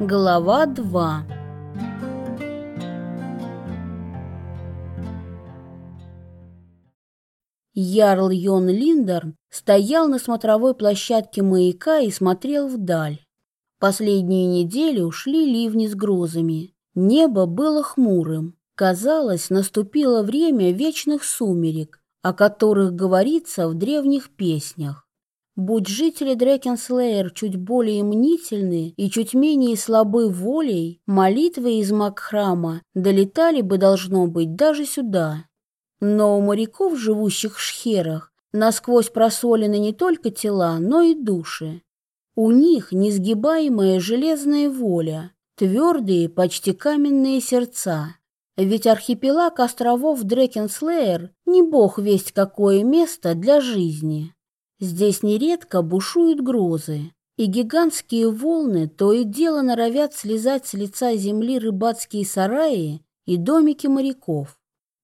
Глава 2 Ярл Йон Линдерн стоял на смотровой площадке маяка и смотрел вдаль. Последнюю неделю ушли ливни с грозами. Небо было хмурым. Казалось, наступило время вечных сумерек, о которых говорится в древних песнях. Будь жители Дрекенслеер чуть более мнительны и чуть менее слабы волей, молитвы из Макхрама долетали бы, должно быть, даже сюда. Но у моряков, живущих в шхерах, насквозь просолены не только тела, но и души. У них несгибаемая железная воля, твердые, почти каменные сердца. Ведь архипелаг островов Дрекенслеер не бог весть какое место для жизни. Здесь нередко бушуют грозы, и гигантские волны то и дело норовят слезать с лица земли рыбацкие сараи и домики моряков.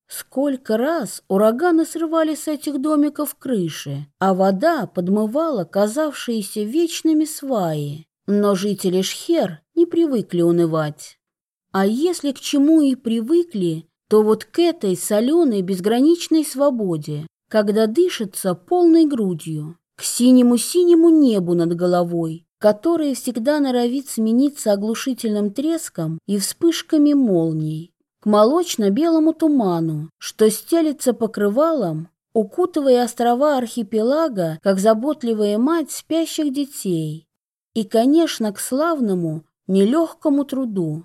Сколько раз ураганы срывали с этих домиков крыши, а вода подмывала казавшиеся вечными сваи. Но жители Шхер не привыкли унывать. А если к чему и привыкли, то вот к этой соленой безграничной свободе, когда дышится полной грудью, к синему-синему небу над головой, которое всегда норовит смениться оглушительным треском и вспышками молний, к молочно-белому туману, что стелится покрывалом, укутывая острова архипелага, как заботливая мать спящих детей, и, конечно, к славному, нелегкому труду.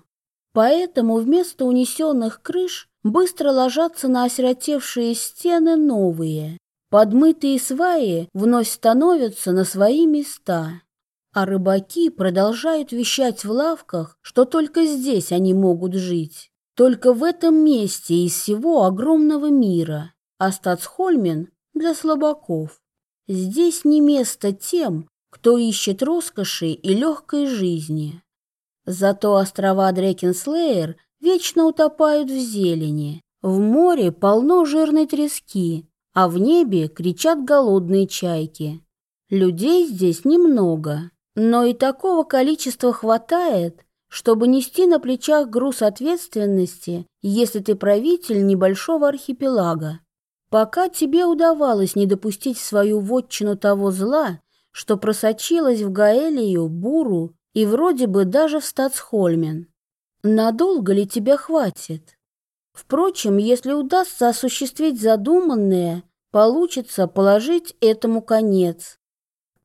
Поэтому вместо унесенных крыш быстро ложатся на осиротевшие стены новые. Подмытые сваи вновь становятся на свои места. А рыбаки продолжают вещать в лавках, что только здесь они могут жить. Только в этом месте из всего огромного мира. А Стацхольмен для слабаков. Здесь не место тем, кто ищет роскоши и легкой жизни. Зато острова Дрекенслеер вечно утопают в зелени. В море полно жирной трески, а в небе кричат голодные чайки. Людей здесь немного, но и такого количества хватает, чтобы нести на плечах груз ответственности, если ты правитель небольшого архипелага. Пока тебе удавалось не допустить в свою вотчину того зла, что просочилось в Гаэлию, Буру и вроде бы даже в Стацхольмен. Надолго ли тебя хватит? Впрочем, если удастся осуществить задуманное, получится положить этому конец.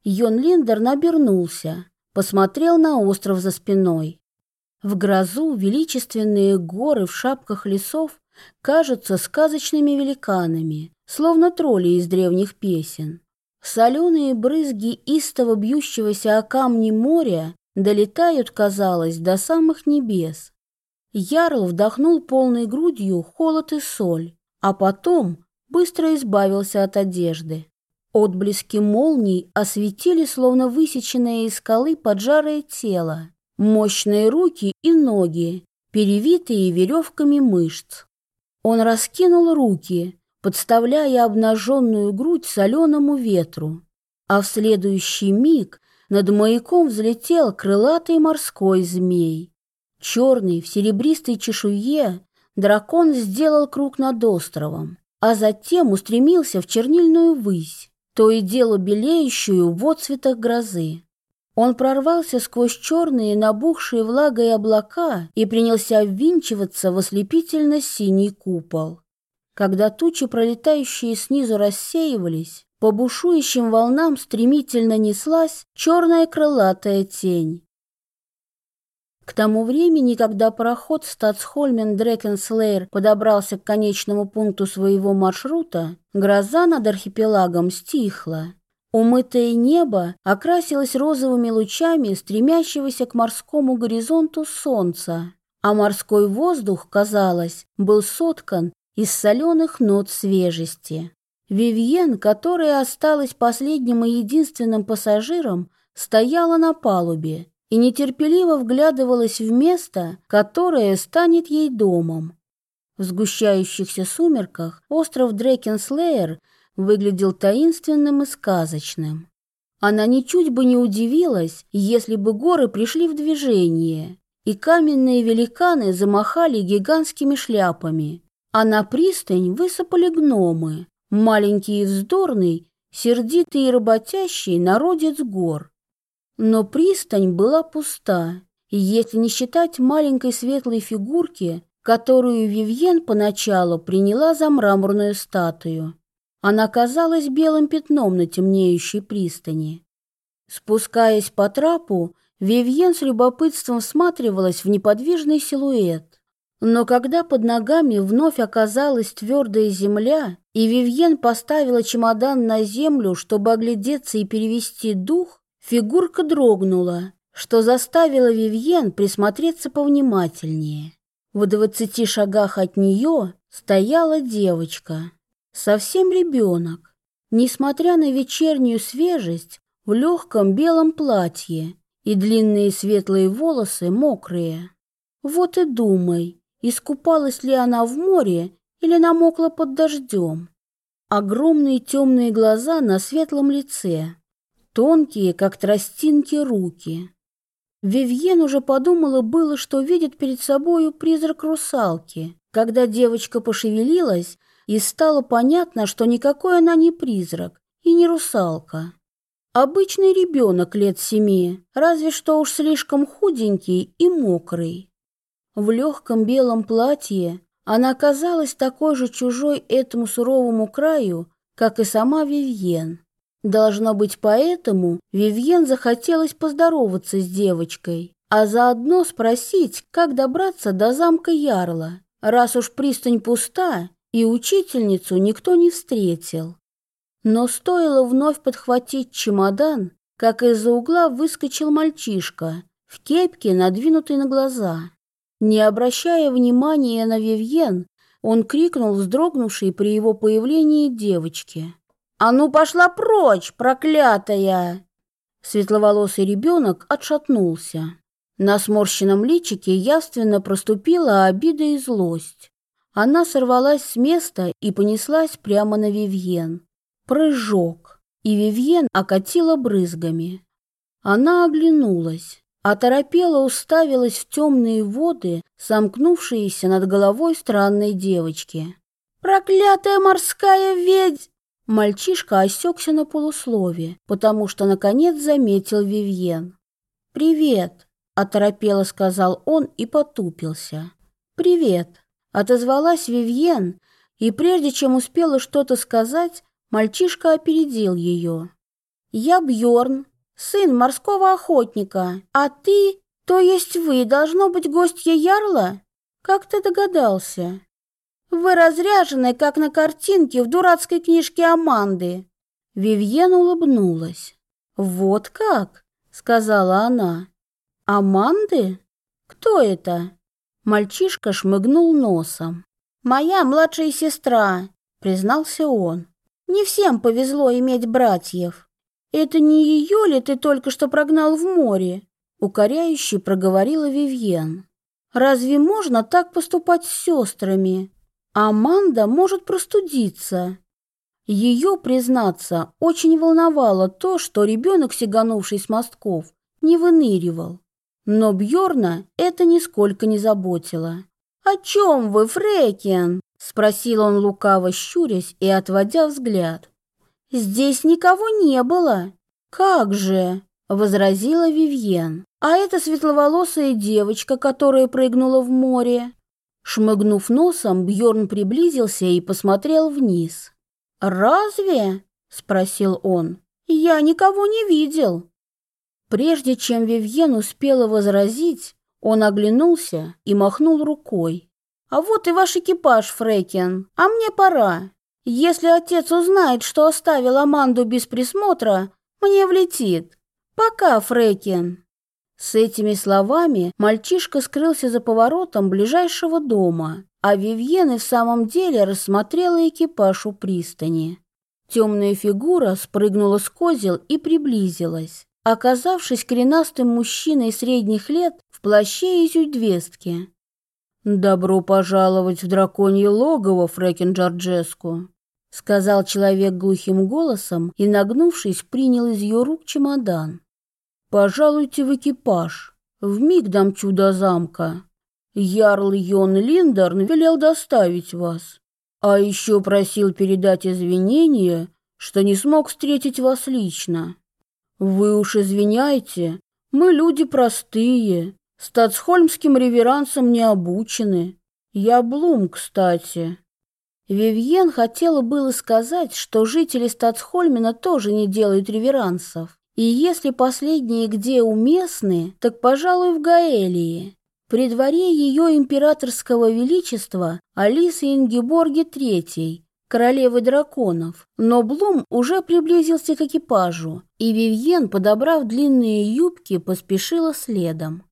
Йон Линдер набернулся, посмотрел на остров за спиной. В грозу величественные горы в шапках лесов кажутся сказочными великанами, словно тролли из древних песен. Соленые брызги истово бьющегося о камни моря долетают, казалось, до самых небес. Ярл вдохнул полной грудью холод и соль, а потом быстро избавился от одежды. Отблески молний осветили, словно высеченное из скалы поджарое тело, мощные руки и ноги, перевитые веревками мышц. Он раскинул руки, подставляя обнаженную грудь соленому ветру, а в следующий миг над маяком взлетел крылатый морской змей. Черный, в серебристой чешуе, дракон сделал круг над островом, а затем устремился в чернильную высь, то и дело белеющую в отцветах грозы. Он прорвался сквозь черные, набухшие влагой облака и принялся ввинчиваться в ослепительно-синий купол. Когда тучи, пролетающие снизу, рассеивались, по бушующим волнам стремительно неслась черная крылатая тень. К тому времени, когда пароход Стацхольмен Дрекенслейр подобрался к конечному пункту своего маршрута, гроза над архипелагом стихла. Умытое небо окрасилось розовыми лучами стремящегося к морскому горизонту солнца, а морской воздух, казалось, был соткан из соленых нот свежести. Вивьен, которая осталась последним и единственным пассажиром, стояла на палубе и нетерпеливо вглядывалась в место, которое станет ей домом. В сгущающихся сумерках остров Дрекенслеер выглядел таинственным и сказочным. Она ничуть бы не удивилась, если бы горы пришли в движение, и каменные великаны замахали гигантскими шляпами, а на пристань высыпали гномы, маленький и вздорный, сердитый и работящий народец гор. Но пристань была пуста, если не считать маленькой светлой фигурки, которую Вивьен поначалу приняла за мраморную статую. Она казалась белым пятном на темнеющей пристани. Спускаясь по трапу, Вивьен с любопытством всматривалась в неподвижный силуэт. Но когда под ногами вновь оказалась твердая земля, и Вивьен поставила чемодан на землю, чтобы оглядеться и перевести дух, фигурка дрогнула, что заставило Вивьен присмотреться повнимательнее. В двадцати шагах от нее стояла девочка. Совсем ребенок, несмотря на вечернюю свежесть, в легком белом платье и длинные светлые волосы мокрые. Вот и думай, искупалась ли она в море или намокла под дождем. Огромные темные глаза на светлом лице, тонкие, как тростинки, руки. Вивьен уже подумала было, что видит перед собою призрак русалки, когда девочка пошевелилась, и стало понятно, что никакой она не призрак и не русалка. Обычный ребенок лет семи, разве что уж слишком худенький и мокрый. В легком белом платье она казалась такой же чужой этому суровому краю, как и сама Вивьен. Должно быть, поэтому Вивьен захотелось поздороваться с девочкой, а заодно спросить, как добраться до замка Ярла, раз уж пристань пуста и учительницу никто не встретил. Но стоило вновь подхватить чемодан, как из-за угла выскочил мальчишка в кепке, надвинутой на глаза. Не обращая внимания на Вивьен, он крикнул вздрогнувшей при его появлении девочке. «А ну пошла прочь, проклятая!» Светловолосый ребенок отшатнулся. На сморщенном личике явственно проступила обида и злость. Она сорвалась с места и понеслась прямо на Вивьен. Прыжок, и Вивьен окатила брызгами. Она оглянулась, оторопела уставилась в темные воды, сомкнувшиеся над головой странной девочки. «Проклятая морская ведь!» Мальчишка осекся на полуслове, потому что, наконец, заметил Вивьен. «Привет!» — оторопело сказал он и потупился. «Привет!» Отозвалась Вивьен, и прежде чем успела что-то сказать, мальчишка опередил ее. «Я Бьорн, сын морского охотника, а ты, то есть вы, должно быть гостья Ярла? Как ты догадался?» «Вы разряжены, как на картинке в дурацкой книжке Аманды». Вивьен улыбнулась. «Вот как?» — сказала она. «Аманды? Кто это?» Мальчишка шмыгнул носом. «Моя младшая сестра», — признался он. «Не всем повезло иметь братьев. Это не ее ли ты только что прогнал в море?» Укоряюще проговорила Вивьен. «Разве можно так поступать с сестрами? Аманда может простудиться». Ее, признаться, очень волновало то, что ребенок, сиганувший с мостков, не выныривал. Но Бьорна это нисколько не заботило. «О чем вы, Фрекин?» — спросил он лукаво щурясь и отводя взгляд. «Здесь никого не было». «Как же?» — возразила Вивьен. «А это светловолосая девочка, которая прыгнула в море». Шмыгнув носом, Бьорн приблизился и посмотрел вниз. «Разве?» — спросил он. «Я никого не видел». Прежде чем Вивьен успела возразить, он оглянулся и махнул рукой. «А вот и ваш экипаж, Фрекин, а мне пора. Если отец узнает, что оставил Аманду без присмотра, мне влетит. Пока, Фрекин». С этими словами мальчишка скрылся за поворотом ближайшего дома, а Вивьен и в самом деле рассмотрела экипаж у пристани. Темная фигура спрыгнула с козел и приблизилась оказавшись коренастым мужчиной средних лет в плаще и зюдвестке. «Добро пожаловать в драконье логово, Фрэкин Джорджеску», — сказал человек глухим голосом и, нагнувшись, принял из ее рук чемодан. Пожалуйте в экипаж. В миг дам чудо замка. Ярл Йон Линдерн велел доставить вас. А еще просил передать извинения, что не смог встретить вас лично. Вы уж извиняйте, мы люди простые, стацхольмским реверансом не обучены. Я Блум, кстати. Вивьен хотела было сказать, что жители Стацхольмена тоже не делают реверансов. И если последние где уместны, так, пожалуй, в Гаэлии. При дворе ее императорского величества Алисы Ингеборги III, королевы драконов. Но Блум уже приблизился к экипажу, и Вивьен, подобрав длинные юбки, поспешила следом.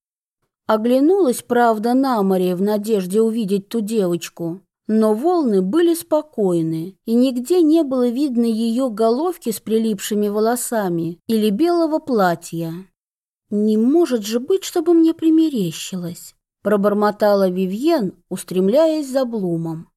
Оглянулась, правда, на море в надежде увидеть ту девочку, но волны были спокойны, и нигде не было видно ее головки с прилипшими волосами или белого платья. «Не может же быть, чтобы мне примерещилось», — пробормотала Вивьен, устремляясь за Блумом.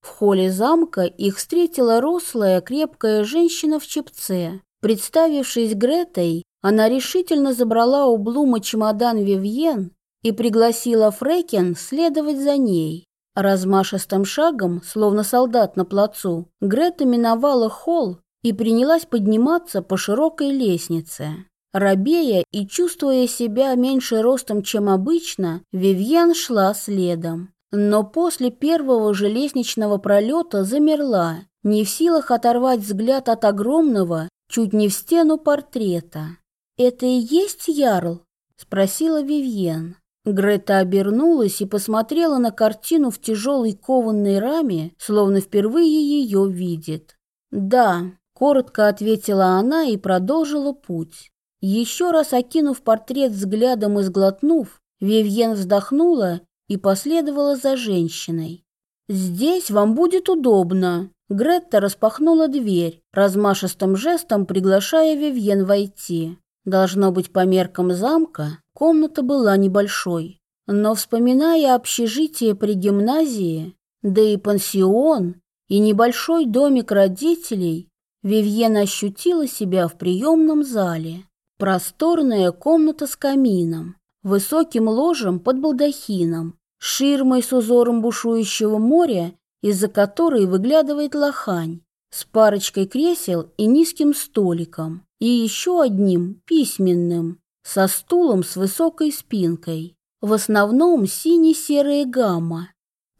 В холле замка их встретила рослая, крепкая женщина в чепце. Представившись Гретой, она решительно забрала у Блума чемодан Вивьен и пригласила Фрекен следовать за ней. Размашистым шагом, словно солдат на плацу, Грета миновала холл и принялась подниматься по широкой лестнице. Робея и чувствуя себя меньше ростом, чем обычно, Вивьен шла следом. Но после первого же лестничного пролета замерла, не в силах оторвать взгляд от огромного, чуть не в стену портрета. «Это и есть Ярл?» — спросила Вивьен. Грета обернулась и посмотрела на картину в тяжелой кованной раме, словно впервые ее видит. «Да», — коротко ответила она и продолжила путь. Еще раз окинув портрет взглядом и сглотнув, Вивьен вздохнула и последовала за женщиной. «Здесь вам будет удобно». Гретта распахнула дверь, размашистым жестом приглашая Вивьен войти. Должно быть, по меркам замка, комната была небольшой. Но, вспоминая общежитие при гимназии, да и пансион, и небольшой домик родителей, Вивьен ощутила себя в приемном зале. Просторная комната с камином, высоким ложем под балдахином, ширмой с узором бушующего моря, из-за которой выглядывает лохань, с парочкой кресел и низким столиком и еще одним письменным, со стулом с высокой спинкой. В основном сине-серая гамма,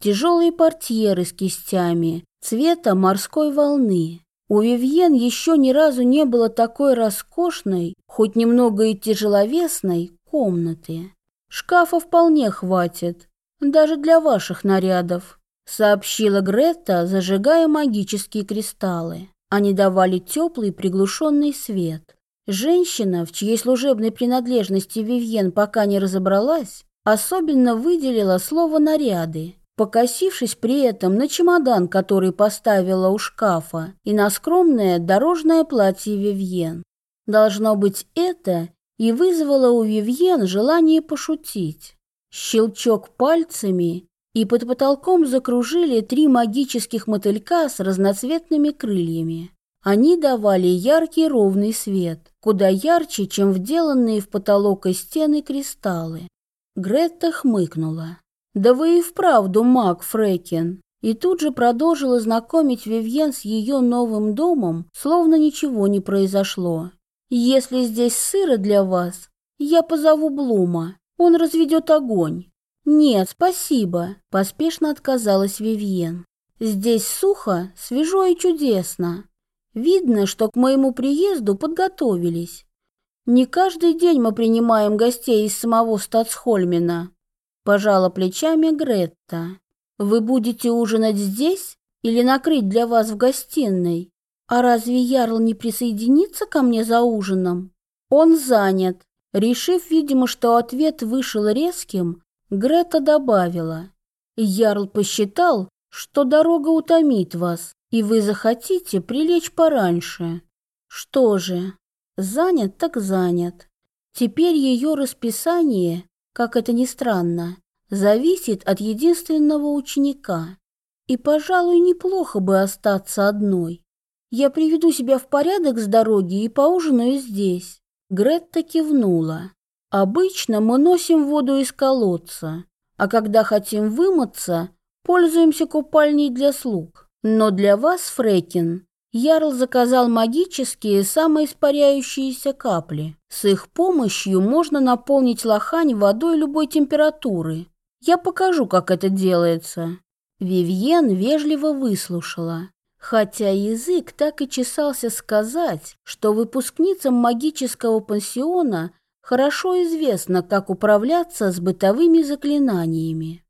тяжелые портьеры с кистями цвета морской волны. У Вивьен еще ни разу не было такой роскошной, хоть немного и тяжеловесной, комнаты. Шкафа вполне хватит, даже для ваших нарядов, сообщила Грета, зажигая магические кристаллы. Они давали теплый приглушенный свет. Женщина, в чьей служебной принадлежности Вивьен пока не разобралась, особенно выделила слово «наряды», покосившись при этом на чемодан, который поставила у шкафа, и на скромное дорожное платье Вивьен. Должно быть, это и вызвало у Вивьен желание пошутить. Щелчок пальцами, и под потолком закружили три магических мотылька с разноцветными крыльями. Они давали яркий ровный свет, куда ярче, чем вделанные в потолок и стены кристаллы. Гретта хмыкнула. «Да вы и вправду маг, Фрекин!» И тут же продолжила знакомить Вивьен с ее новым домом, словно ничего не произошло. «Если здесь сыро для вас, я позову Блума, он разведет огонь». «Нет, спасибо», — поспешно отказалась Вивьен. «Здесь сухо, свежо и чудесно. Видно, что к моему приезду подготовились. Не каждый день мы принимаем гостей из самого Стацхольмена», — пожала плечами Гретта. «Вы будете ужинать здесь или накрыть для вас в гостиной? А разве Ярл не присоединится ко мне за ужином?» Он занят. Решив, видимо, что ответ вышел резким, Грета добавила, «Ярл посчитал, что дорога утомит вас, и вы захотите прилечь пораньше. Что же, занят так занят. Теперь ее расписание, как это ни странно, зависит от единственного ученика. И, пожалуй, неплохо бы остаться одной. Я приведу себя в порядок с дороги и поужинаю здесь. Гретта кивнула. Обычно мы носим воду из колодца, а когда хотим вымыться, пользуемся купальней для слуг. Но для вас, Фрекин, Ярл заказал магические самоиспаряющиеся капли. С их помощью можно наполнить лохань водой любой температуры. Я покажу, как это делается. Вивьен вежливо выслушала хотя язык так и чесался сказать, что выпускницам магического пансиона хорошо известно, как управляться с бытовыми заклинаниями.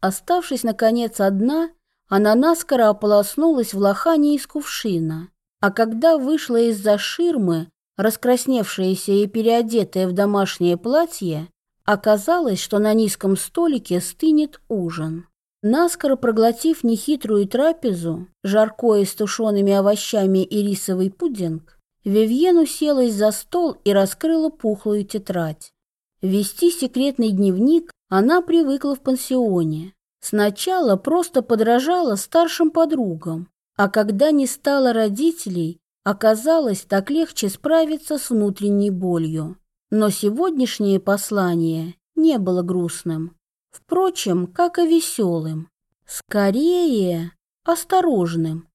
Оставшись, наконец, одна, она наскоро ополоснулась в лохане из кувшина, а когда вышла из-за ширмы, раскрасневшаяся и переодетая в домашнее платье, оказалось, что на низком столике стынет ужин. Наскоро проглотив нехитрую трапезу, жаркое с тушеными овощами и рисовый пудинг, Вивьен уселась за стол и раскрыла пухлую тетрадь. Вести секретный дневник она привыкла в пансионе. Сначала просто подражала старшим подругам, а когда не стало родителей, оказалось так легче справиться с внутренней болью. Но сегодняшнее послание не было грустным. Впрочем, как и веселым. Скорее, осторожным.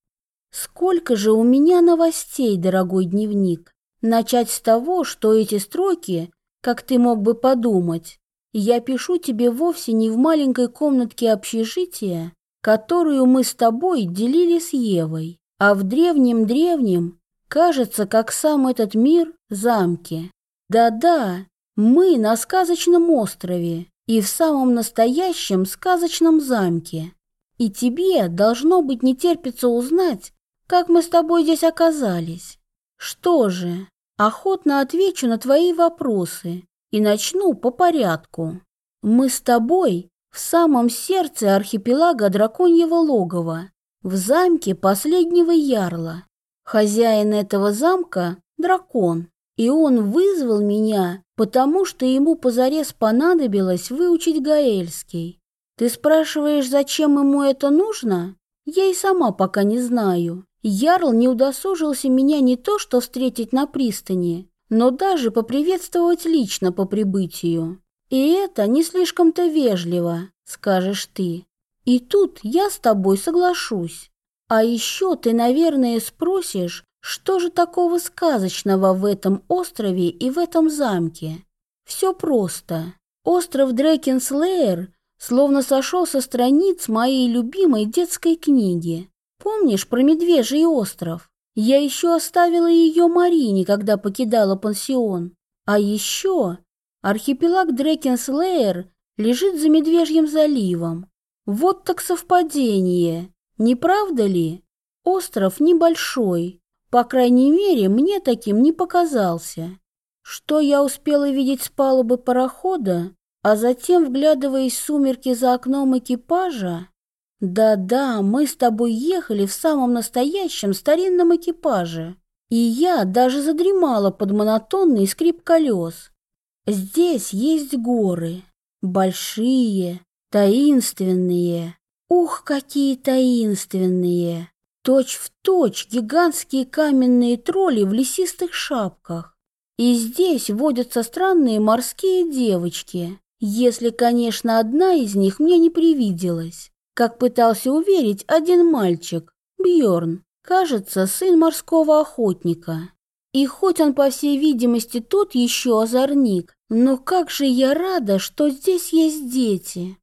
Сколько же у меня новостей, дорогой дневник. Начать с того, что эти строки, как ты мог бы подумать, я пишу тебе вовсе не в маленькой комнатке общежития, которую мы с тобой делили с Евой, а в древнем-древнем, кажется, как сам этот мир, замке. Да-да, мы на сказочном острове, и в самом настоящем сказочном замке. И тебе должно быть не терпится узнать, как мы с тобой здесь оказались. Что же, охотно отвечу на твои вопросы и начну по порядку. Мы с тобой в самом сердце архипелага Драконьего логова, в замке последнего ярла. Хозяин этого замка — дракон, и он вызвал меня потому что ему позарез понадобилось выучить гаэльский. Ты спрашиваешь, зачем ему это нужно? Я и сама пока не знаю. Ярл не удосужился меня не то что встретить на пристани, но даже поприветствовать лично по прибытию. И это не слишком-то вежливо, скажешь ты. И тут я с тобой соглашусь. А еще ты, наверное, спросишь, что же такого сказочного в этом острове и в этом замке? Все просто. Остров Дрекенслеер словно сошел со страниц моей любимой детской книги. Помнишь про Медвежий остров? Я еще оставила ее Марине, когда покидала пансион. А еще архипелаг Дрекенслеер лежит за Медвежьим заливом. Вот так совпадение, не правда ли? Остров небольшой, по крайней мере, мне таким не показался. Что я успела видеть с палубы парохода, а затем, вглядываясь в сумерки за окном экипажа, да-да, мы с тобой ехали в самом настоящем старинном экипаже, и я даже задремала под монотонный скрип колес. Здесь есть горы, большие, таинственные. Ух, какие таинственные! Точь в точь гигантские каменные тролли в лесистых шапках. И здесь водятся странные морские девочки, если, конечно, одна из них мне не привиделась, как пытался уверить один мальчик, Бьорн, кажется, сын морского охотника. И хоть он, по всей видимости, тот еще озорник, но как же я рада, что здесь есть дети.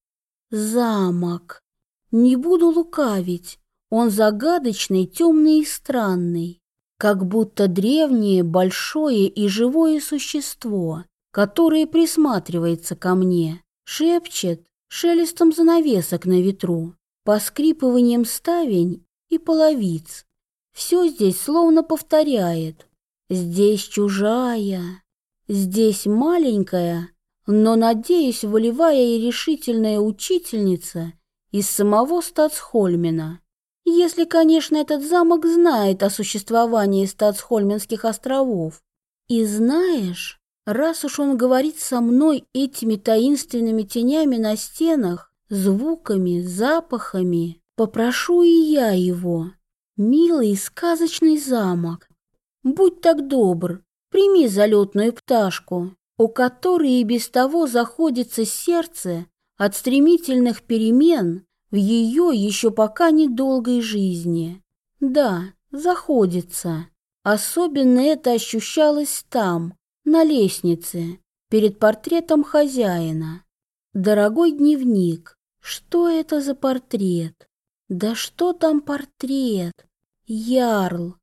Замок. Не буду лукавить. Он загадочный, темный и странный, как будто древнее, большое и живое существо, которое присматривается ко мне, шепчет шелестом занавесок на ветру, поскрипыванием ставень и половиц. Все здесь словно повторяет. Здесь чужая, здесь маленькая, но, надеюсь, волевая и решительная учительница из самого Стацхольмена. Если, конечно, этот замок знает о существовании Стацхольменских островов. И знаешь, раз уж он говорит со мной этими таинственными тенями на стенах, звуками, запахами, Попрошу и я его. Милый сказочный замок. Будь так добр, прими залетную пташку, у которой и без того заходится сердце от стремительных перемен в ее еще пока недолгой жизни. Да, заходится. Особенно это ощущалось там, на лестнице, перед портретом хозяина. Дорогой дневник, что это за портрет? Да что там портрет? Ярл.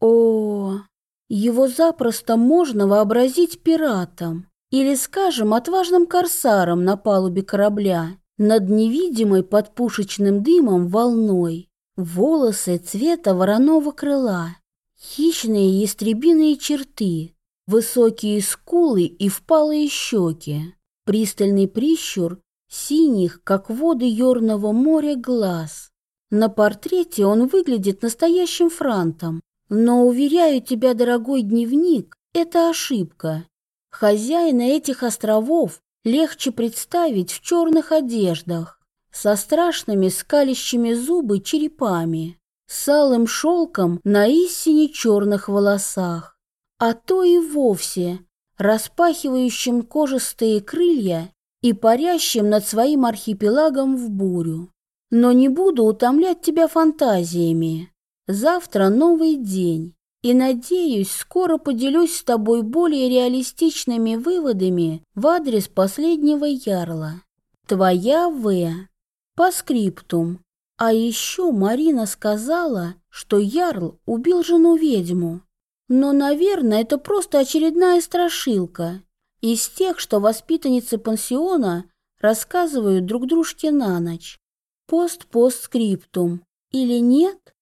О, его запросто можно вообразить пиратом или, скажем, отважным корсаром на палубе корабля над невидимой под пушечным дымом волной. Волосы цвета вороного крыла, хищные ястребиные черты, высокие скулы и впалые щеки, пристальный прищур синих, как воды Ёрного моря, глаз. На портрете он выглядит настоящим франтом, но, уверяю тебя, дорогой дневник, это ошибка. Хозяина этих островов легче представить в черных одеждах, со страшными скалящими зубы черепами, с алым шелком на истине черных волосах, а то и вовсе распахивающим кожистые крылья и парящим над своим архипелагом в бурю. Но не буду утомлять тебя фантазиями. Завтра новый день, и, надеюсь, скоро поделюсь с тобой более реалистичными выводами в адрес последнего ярла. Твоя В. По скриптум. А еще Марина сказала, что ярл убил жену-ведьму. Но, наверное, это просто очередная страшилка из тех, что воспитанницы пансиона рассказывают друг дружке на ночь. Пост-постскриптум. Или нет?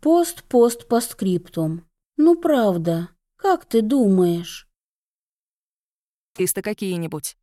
Пост-пост-постскриптум. Ну, правда, как ты думаешь? Триста какие-нибудь.